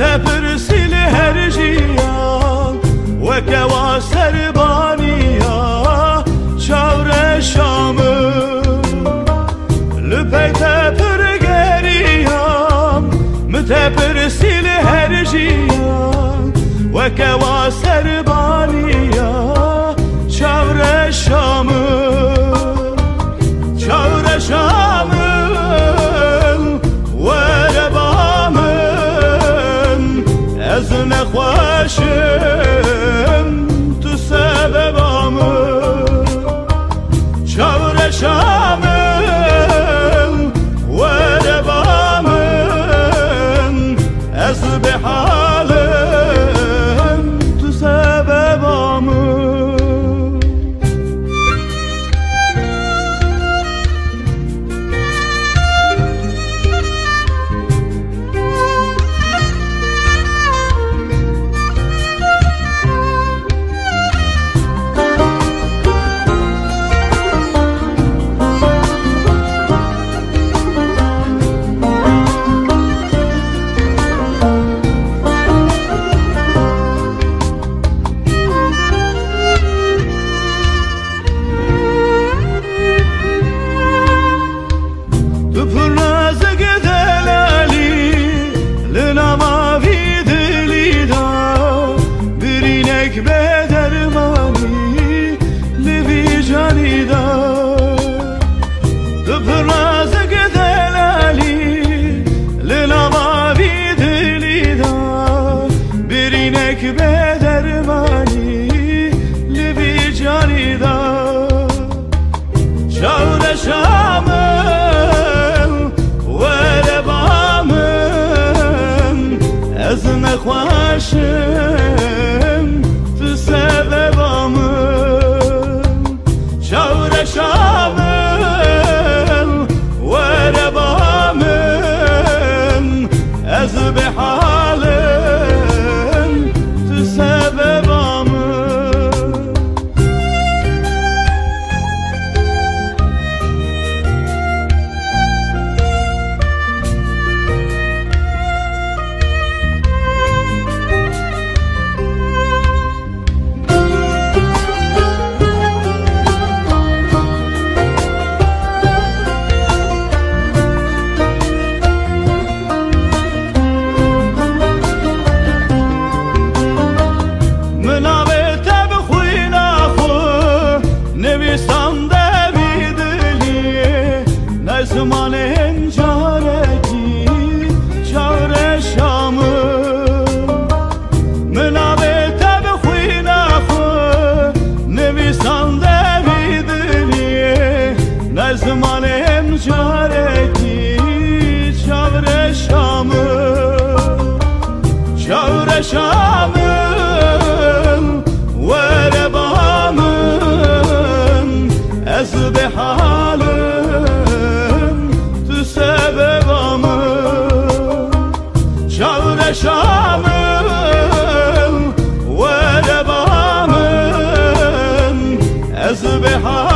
متپرسی هر جیان وکوا سربانیا چاور شامل لپیت پرگریام متپرسی هر جیان وکوا سربانیا چاور شامل 花雪。John. zanen care ki care şamı. Mına ve tabi huyna fı Nevisan devi شور شامل وره بامن از به حالم